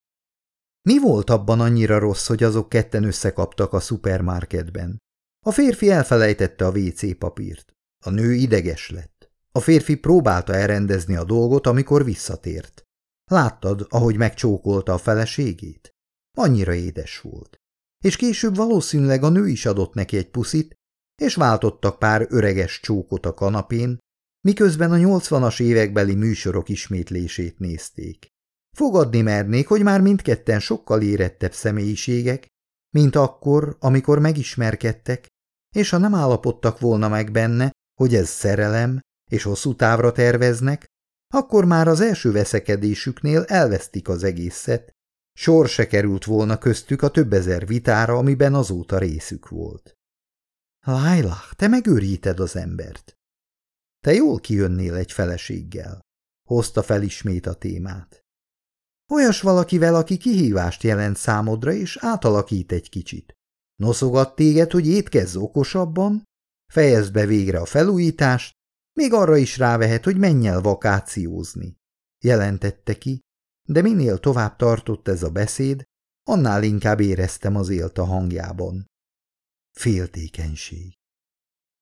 Mi volt abban annyira rossz, hogy azok ketten összekaptak a szupermarketben? A férfi elfelejtette a WC papírt. A nő ideges lett. A férfi próbálta elrendezni a dolgot, amikor visszatért. Láttad, ahogy megcsókolta a feleségét? Annyira édes volt. És később valószínűleg a nő is adott neki egy puszit, és váltottak pár öreges csókot a kanapén, miközben a nyolcvanas évekbeli műsorok ismétlését nézték. Fogadni mernék, hogy már mindketten sokkal érettebb személyiségek, mint akkor, amikor megismerkedtek, és ha nem állapodtak volna meg benne, hogy ez szerelem, és hosszú távra terveznek, akkor már az első veszekedésüknél elvesztik az egészet. Sor se került volna köztük a több ezer vitára, amiben azóta részük volt. Lailah, te megőríted az embert. Te jól kijönnél egy feleséggel, hozta fel ismét a témát. Olyas valakivel, aki kihívást jelent számodra, és átalakít egy kicsit. Noszogat téged, hogy étkezz okosabban, fejezd be végre a felújítást, még arra is rávehet, hogy menj el vakációzni. Jelentette ki, de minél tovább tartott ez a beszéd, annál inkább éreztem az élt a hangjában. Féltékenység.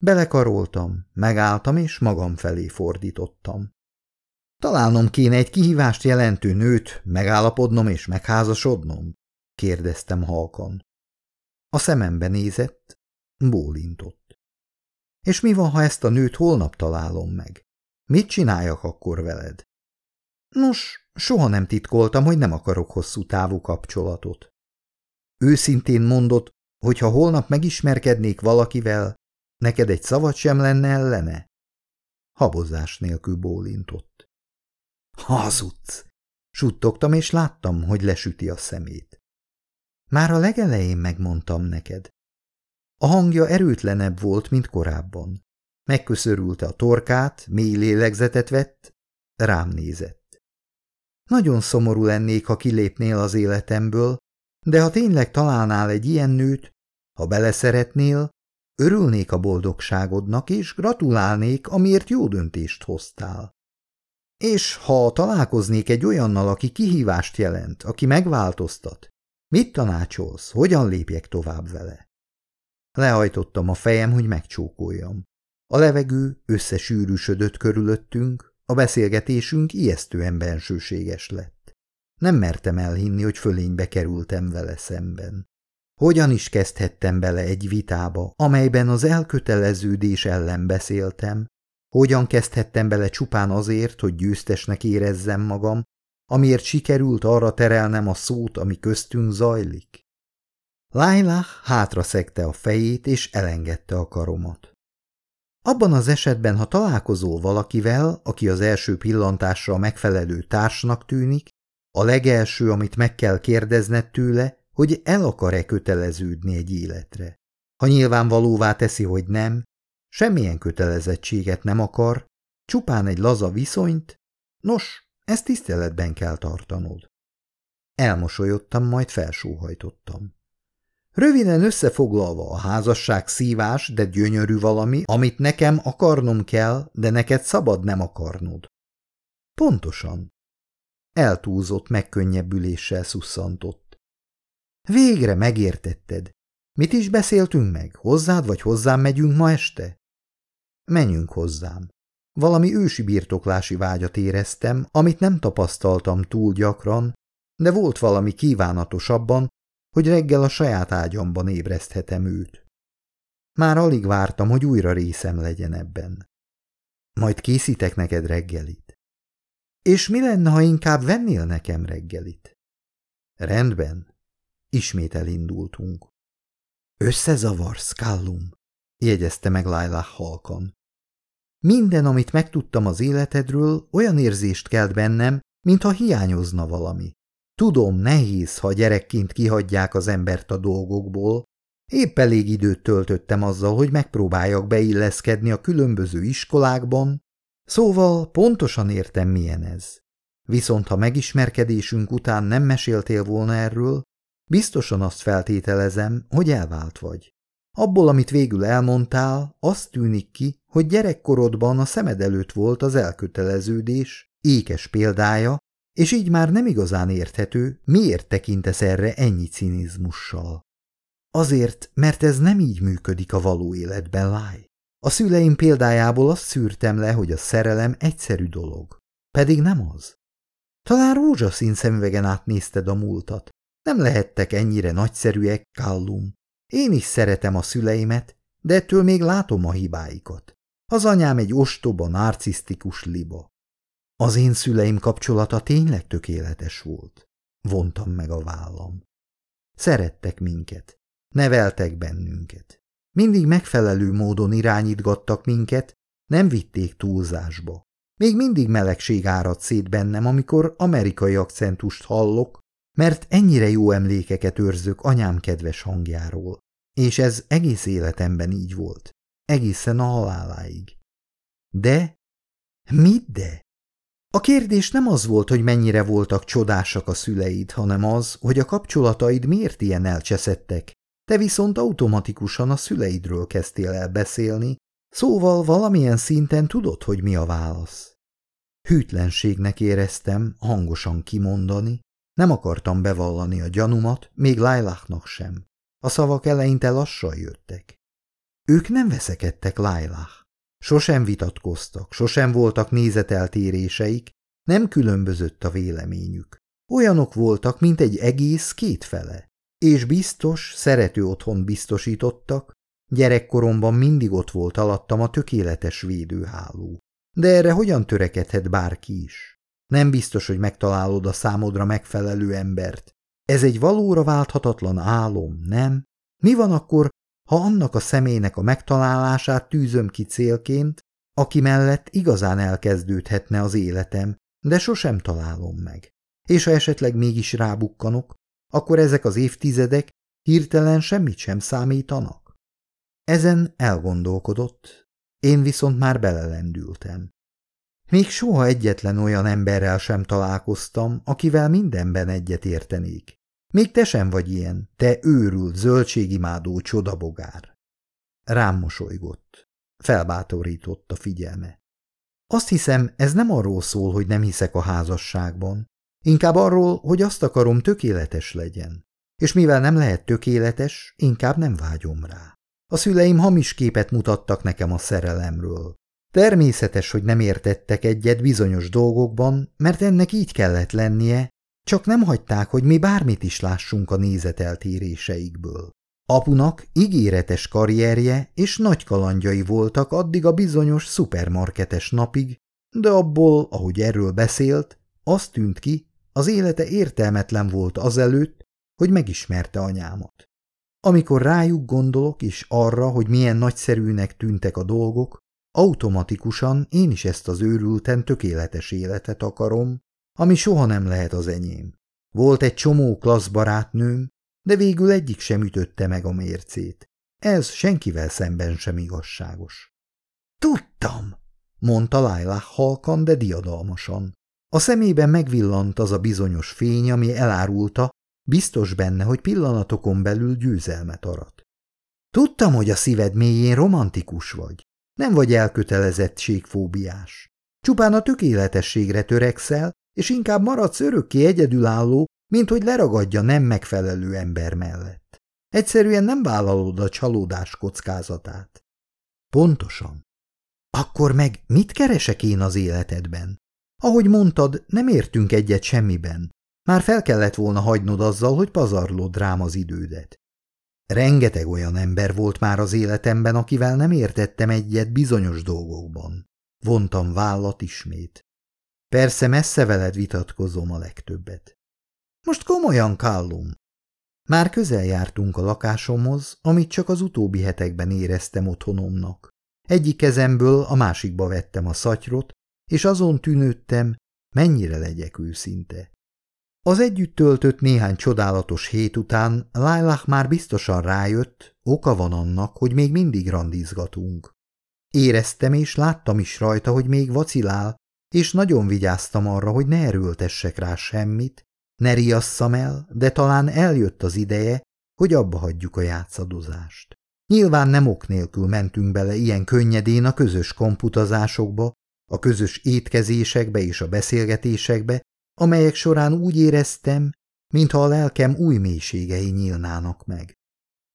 Belekaroltam, megálltam és magam felé fordítottam. Találnom kéne egy kihívást jelentő nőt, megállapodnom és megházasodnom? kérdeztem halkan. A szemembe nézett, bólintott. És mi van, ha ezt a nőt holnap találom meg? Mit csináljak akkor veled? Nos, soha nem titkoltam, hogy nem akarok hosszú távú kapcsolatot. Őszintén mondott, hogy ha holnap megismerkednék valakivel, neked egy szavat sem lenne ellene? Habozás nélkül bólintott. Hazudsz! Suttogtam, és láttam, hogy lesüti a szemét. Már a legelején megmondtam neked. A hangja erőtlenebb volt, mint korábban. Megköszörülte a torkát, mély lélegzetet vett, rám nézett. Nagyon szomorú lennék, ha kilépnél az életemből, de ha tényleg találnál egy ilyen nőt, ha beleszeretnél, örülnék a boldogságodnak, és gratulálnék, amiért jó döntést hoztál. És ha találkoznék egy olyannal, aki kihívást jelent, aki megváltoztat, Mit tanácsolsz? Hogyan lépjek tovább vele? Lehajtottam a fejem, hogy megcsókoljam. A levegő összesűrűsödött körülöttünk, a beszélgetésünk ijesztően bensőséges lett. Nem mertem elhinni, hogy fölénybe kerültem vele szemben. Hogyan is kezdhettem bele egy vitába, amelyben az elköteleződés ellen beszéltem? Hogyan kezdhettem bele csupán azért, hogy győztesnek érezzem magam, amiért sikerült arra terelnem a szót, ami köztünk zajlik? Laila hátra szegte a fejét, és elengedte a karomat. Abban az esetben, ha találkozol valakivel, aki az első pillantásra megfelelő társnak tűnik, a legelső, amit meg kell kérdezned tőle, hogy el akar-e köteleződni egy életre. Ha nyilvánvalóvá teszi, hogy nem, semmilyen kötelezettséget nem akar, csupán egy laza viszonyt, nos, ezt tiszteletben kell tartanod. Elmosolyodtam, majd felsóhajtottam. Röviden összefoglalva a házasság szívás, de gyönyörű valami, amit nekem akarnom kell, de neked szabad nem akarnod. Pontosan. Eltúlzott megkönnyebbüléssel szusszantott. Végre megértetted. Mit is beszéltünk meg? Hozzád vagy hozzám megyünk ma este? Menjünk hozzám. Valami ősi birtoklási vágyat éreztem, amit nem tapasztaltam túl gyakran, de volt valami kívánatosabban, hogy reggel a saját ágyamban ébreszthetem őt. Már alig vártam, hogy újra részem legyen ebben. Majd készítek neked reggelit. És mi lenne, ha inkább vennél nekem reggelit? Rendben. Ismét elindultunk. Összezavarsz, Kallum, jegyezte meg Lailah halkan. Minden, amit megtudtam az életedről, olyan érzést kelt bennem, mintha hiányozna valami. Tudom, nehéz, ha gyerekként kihagyják az embert a dolgokból. Épp elég időt töltöttem azzal, hogy megpróbáljak beilleszkedni a különböző iskolákban, szóval pontosan értem, milyen ez. Viszont ha megismerkedésünk után nem meséltél volna erről, biztosan azt feltételezem, hogy elvált vagy. Abból, amit végül elmondtál, azt tűnik ki, hogy gyerekkorodban a szemed előtt volt az elköteleződés, ékes példája, és így már nem igazán érthető, miért tekintesz erre ennyi cinizmussal. Azért, mert ez nem így működik a való életben, láj. A szüleim példájából azt szűrtem le, hogy a szerelem egyszerű dolog. Pedig nem az. Talán rózsaszín szemüvegen átnézted a múltat. Nem lehettek ennyire nagyszerűek, Kallum. Én is szeretem a szüleimet, de ettől még látom a hibáikat. Az anyám egy ostoba, narcisztikus liba. Az én szüleim kapcsolata tényleg tökéletes volt. Vontam meg a vállam. Szerettek minket, neveltek bennünket. Mindig megfelelő módon irányítgattak minket, nem vitték túlzásba. Még mindig melegség árad szét bennem, amikor amerikai akcentust hallok, mert ennyire jó emlékeket őrzök anyám kedves hangjáról. És ez egész életemben így volt. Egészen a haláláig. De? Mit de? A kérdés nem az volt, hogy mennyire voltak csodásak a szüleid, hanem az, hogy a kapcsolataid miért ilyen elcseszettek. Te viszont automatikusan a szüleidről kezdtél el beszélni, szóval valamilyen szinten tudod, hogy mi a válasz. Hűtlenségnek éreztem hangosan kimondani, nem akartam bevallani a gyanumat, még Lailachnak sem. A szavak eleinte lassan jöttek. Ők nem veszekedtek Lailach. Sosem vitatkoztak, sosem voltak nézeteltéréseik, nem különbözött a véleményük. Olyanok voltak, mint egy egész kétfele. És biztos, szerető otthon biztosítottak, gyerekkoromban mindig ott volt alattam a tökéletes védőháló. De erre hogyan törekedhet bárki is? Nem biztos, hogy megtalálod a számodra megfelelő embert. Ez egy valóra válthatatlan álom, nem? Mi van akkor, ha annak a személynek a megtalálását tűzöm ki célként, aki mellett igazán elkezdődhetne az életem, de sosem találom meg. És ha esetleg mégis rábukkanok, akkor ezek az évtizedek hirtelen semmit sem számítanak. Ezen elgondolkodott, én viszont már belelendültem. Még soha egyetlen olyan emberrel sem találkoztam, akivel mindenben egyet értenék. Még te sem vagy ilyen, te őrült, zöldségimádó csodabogár. Rám mosolygott. Felbátorított a figyelme. Azt hiszem, ez nem arról szól, hogy nem hiszek a házasságban. Inkább arról, hogy azt akarom, tökéletes legyen. és mivel nem lehet tökéletes, inkább nem vágyom rá. A szüleim hamis képet mutattak nekem a szerelemről. Természetes, hogy nem értettek egyet bizonyos dolgokban, mert ennek így kellett lennie, csak nem hagyták, hogy mi bármit is lássunk a nézeteltéréseikből. Apunak ígéretes karrierje és nagy kalandjai voltak addig a bizonyos szupermarketes napig, de abból, ahogy erről beszélt, azt tűnt ki, az élete értelmetlen volt azelőtt, hogy megismerte anyámat. Amikor rájuk gondolok, és arra, hogy milyen nagyszerűnek tűntek a dolgok, automatikusan én is ezt az őrülten tökéletes életet akarom, ami soha nem lehet az enyém. Volt egy csomó klassz barátnőm, de végül egyik sem ütötte meg a mércét. Ez senkivel szemben sem igazságos. Tudtam, mondta Laila halkan, de diadalmasan. A szemében megvillant az a bizonyos fény, ami elárulta, biztos benne, hogy pillanatokon belül győzelmet arat. Tudtam, hogy a szíved mélyén romantikus vagy. Nem vagy elkötelezettségfóbiás. Csupán a tökéletességre törekszel, és inkább maradsz örökké egyedülálló, mint hogy leragadja nem megfelelő ember mellett. Egyszerűen nem vállalod a csalódás kockázatát. Pontosan. Akkor meg mit keresek én az életedben? Ahogy mondtad, nem értünk egyet semmiben. Már fel kellett volna hagynod azzal, hogy pazarlod rám az idődet. Rengeteg olyan ember volt már az életemben, akivel nem értettem egyet bizonyos dolgokban. Vontam vállat ismét. Persze messze veled vitatkozom a legtöbbet. Most komolyan, Kallum. Már közel jártunk a lakásomhoz, amit csak az utóbbi hetekben éreztem otthonomnak. Egyik kezemből a másikba vettem a szatyrot, és azon tűnődtem, mennyire legyek őszinte. Az együtt töltött néhány csodálatos hét után Lailah már biztosan rájött, oka van annak, hogy még mindig randizgatunk. Éreztem és láttam is rajta, hogy még vacilál, és nagyon vigyáztam arra, hogy ne erőltessek rá semmit, ne riasszam el, de talán eljött az ideje, hogy abba hagyjuk a játszadozást. Nyilván nem ok nélkül mentünk bele ilyen könnyedén a közös komputazásokba, a közös étkezésekbe és a beszélgetésekbe, amelyek során úgy éreztem, mintha a lelkem új mélységei nyílnának meg.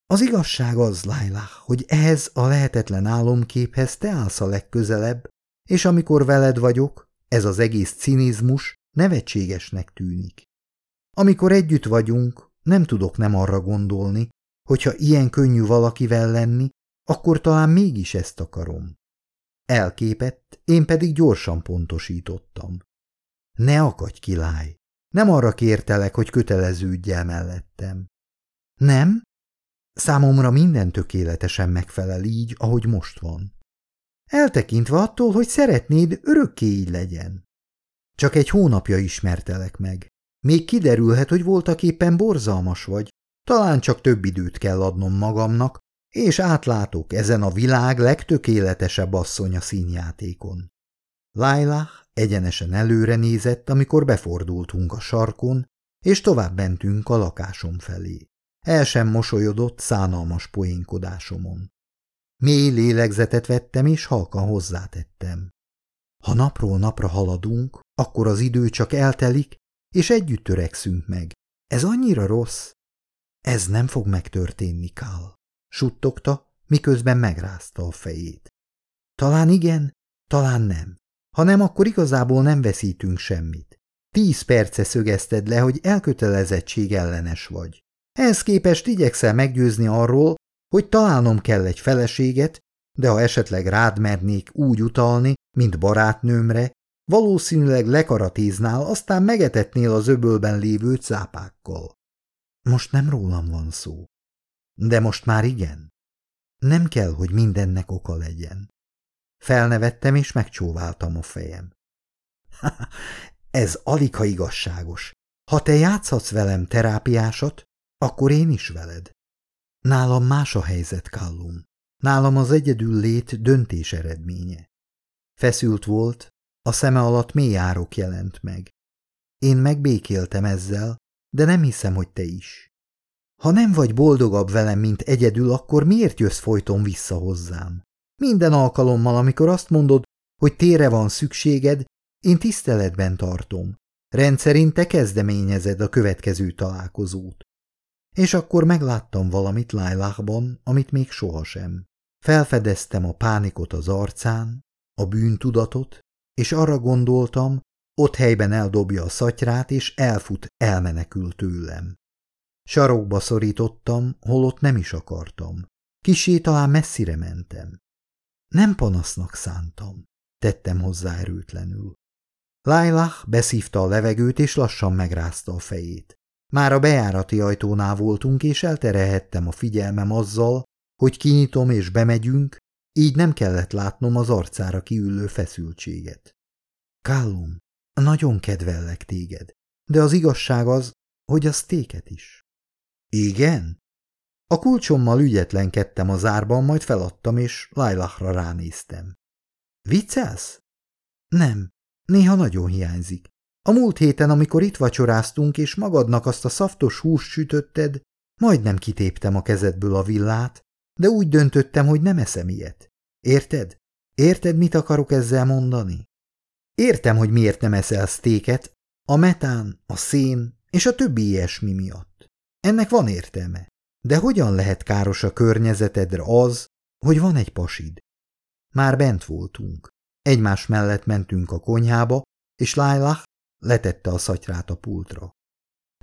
Az igazság az, Laila, hogy ehhez a lehetetlen álomképhez te állsz a legközelebb, és amikor veled vagyok, ez az egész cinizmus nevetségesnek tűnik. Amikor együtt vagyunk, nem tudok nem arra gondolni, hogyha ilyen könnyű valakivel lenni, akkor talán mégis ezt akarom. Elképett, én pedig gyorsan pontosítottam. Ne akadj, kiláj! Nem arra kértelek, hogy köteleződj el mellettem. Nem? Számomra minden tökéletesen megfelel így, ahogy most van. Eltekintve attól, hogy szeretnéd, örökké így legyen. Csak egy hónapja ismertelek meg. Még kiderülhet, hogy voltak éppen borzalmas vagy, talán csak több időt kell adnom magamnak, és átlátok ezen a világ legtökéletesebb asszonya színjátékon. Laila egyenesen előre nézett, amikor befordultunk a sarkon, és tovább mentünk a lakásom felé. El sem mosolyodott szánalmas poénkodásomon. Mély lélegzetet vettem, és halkan hozzátettem. Ha napról napra haladunk, akkor az idő csak eltelik, és együtt törekszünk meg. Ez annyira rossz. Ez nem fog megtörténni, Kál. Suttogta, miközben megrázta a fejét. Talán igen, talán nem. Ha nem, akkor igazából nem veszítünk semmit. Tíz perce szögezted le, hogy elkötelezettség ellenes vagy. Ehhez képest igyekszel meggyőzni arról, hogy találnom kell egy feleséget, de ha esetleg rád mernék úgy utalni, mint barátnőmre, valószínűleg lekaratéznál, aztán megetetnél az öbölben lévő cápákkal. Most nem rólam van szó. De most már igen. Nem kell, hogy mindennek oka legyen. Felnevettem, és megcsóváltam a fejem. Ez alig ha igazságos. Ha te játszhatsz velem terápiásat, akkor én is veled. Nálam más a helyzet, Kallum. Nálam az egyedül lét döntés eredménye. Feszült volt, a szeme alatt mély árok jelent meg. Én megbékéltem ezzel, de nem hiszem, hogy te is. Ha nem vagy boldogabb velem, mint egyedül, akkor miért jössz folyton vissza hozzám? Minden alkalommal, amikor azt mondod, hogy tére van szükséged, én tiszteletben tartom. Rendszerint te kezdeményezed a következő találkozót. és akkor megláttam valamit Lailachban, amit még sohasem. Felfedeztem a pánikot az arcán, a bűntudatot, és arra gondoltam, ott helyben eldobja a szatyrát, és elfut, elmenekül tőlem. Sarokba szorítottam, holott nem is akartam. Kisé talán messzire mentem. Nem panasznak szántam, tettem hozzá erőtlenül. Lailah beszívta a levegőt, és lassan megrázta a fejét. Már a bejárati ajtónál voltunk, és elterelhettem a figyelmem azzal, hogy kinyitom és bemegyünk, így nem kellett látnom az arcára kiüllő feszültséget. Kállum, nagyon kedvellek téged, de az igazság az, hogy az téket is. Igen? A kulcsommal ügyetlenkedtem az árban, majd feladtam, és Lailachra ránéztem. Viccelsz? Nem, néha nagyon hiányzik. A múlt héten, amikor itt vacsoráztunk, és magadnak azt a szaftos húst sütötted, majdnem kitéptem a kezedből a villát, de úgy döntöttem, hogy nem eszem ilyet. Érted? Érted, mit akarok ezzel mondani? Értem, hogy miért nem eszel sztéket, a metán, a szén és a többi ilyesmi miatt. Ennek van értelme. De hogyan lehet káros a környezetedre az, hogy van egy pasid? Már bent voltunk. Egymás mellett mentünk a konyhába, és Lailah letette a szatyrát a pultra.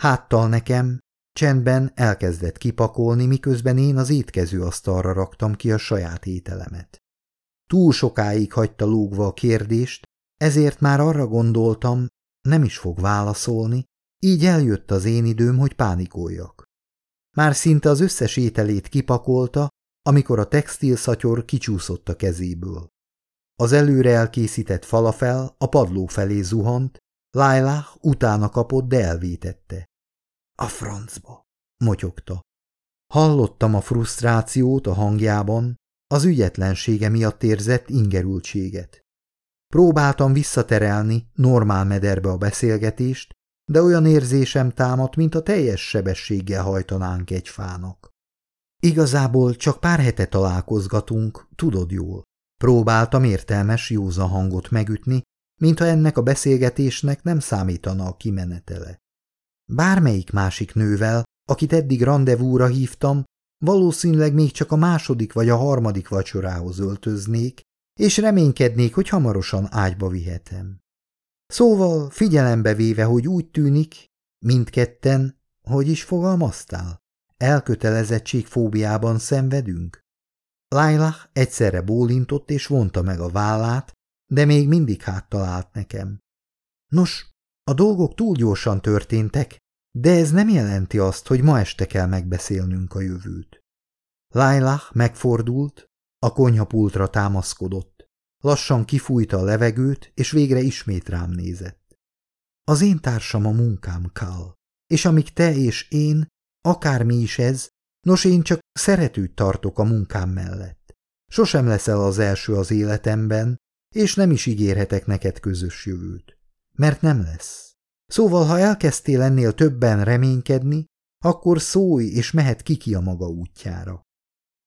Háttal nekem, csendben elkezdett kipakolni, miközben én az étkező asztalra raktam ki a saját ételemet. Túl sokáig hagyta lógva a kérdést, ezért már arra gondoltam, nem is fog válaszolni, így eljött az én időm, hogy pánikoljak. Már szinte az összes ételét kipakolta, amikor a textil szatyor kicsúszott a kezéből. Az előre elkészített falafel a padló felé zuhant, Lailah utána kapott, de elvétette. A francba, motyogta. Hallottam a frusztrációt a hangjában, az ügyetlensége miatt érzett ingerültséget. Próbáltam visszaterelni normál mederbe a beszélgetést, de olyan érzésem támadt, mint a teljes sebességgel hajtanánk egy fának. Igazából csak pár hete találkozgatunk, tudod jól. Próbáltam értelmes, józa hangot megütni, mintha ennek a beszélgetésnek nem számítana a kimenetele. Bármelyik másik nővel, akit eddig rendezvúra hívtam, valószínűleg még csak a második vagy a harmadik vacsorához öltöznék, és reménykednék, hogy hamarosan ágyba vihetem. Szóval figyelembe véve, hogy úgy tűnik, mindketten, hogy is fogalmaztál, elkötelezettség fóbiában szenvedünk? Lailah egyszerre bólintott és vonta meg a vállát, de még mindig háttalált nekem. Nos, a dolgok túl gyorsan történtek, de ez nem jelenti azt, hogy ma este kell megbeszélnünk a jövőt. Lailah megfordult, a konyhapultra támaszkodott. Lassan kifújta a levegőt, és végre ismét rám nézett. Az én társam a munkám, Kal, és amíg te és én, akármi is ez, nos én csak szeretőt tartok a munkám mellett. Sosem leszel az első az életemben, és nem is ígérhetek neked közös jövőt. Mert nem lesz. Szóval, ha elkezdtél ennél többen reménykedni, akkor szólj, és mehet kiki a maga útjára.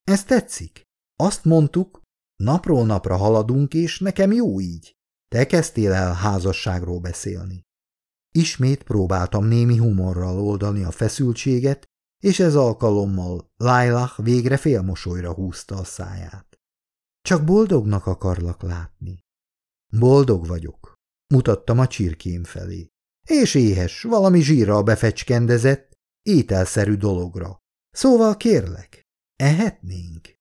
Ez tetszik? Azt mondtuk, napról napra haladunk, és nekem jó így. Te kezdtél el házasságról beszélni. Ismét próbáltam némi humorral oldani a feszültséget, és ez alkalommal Lailah végre félmosolyra húzta a száját. Csak boldognak akarlak látni. Boldog vagyok, mutattam a csirkém felé. És éhes, valami zsírral befecskendezett, ételszerű dologra. Szóval kérlek, ehetnénk?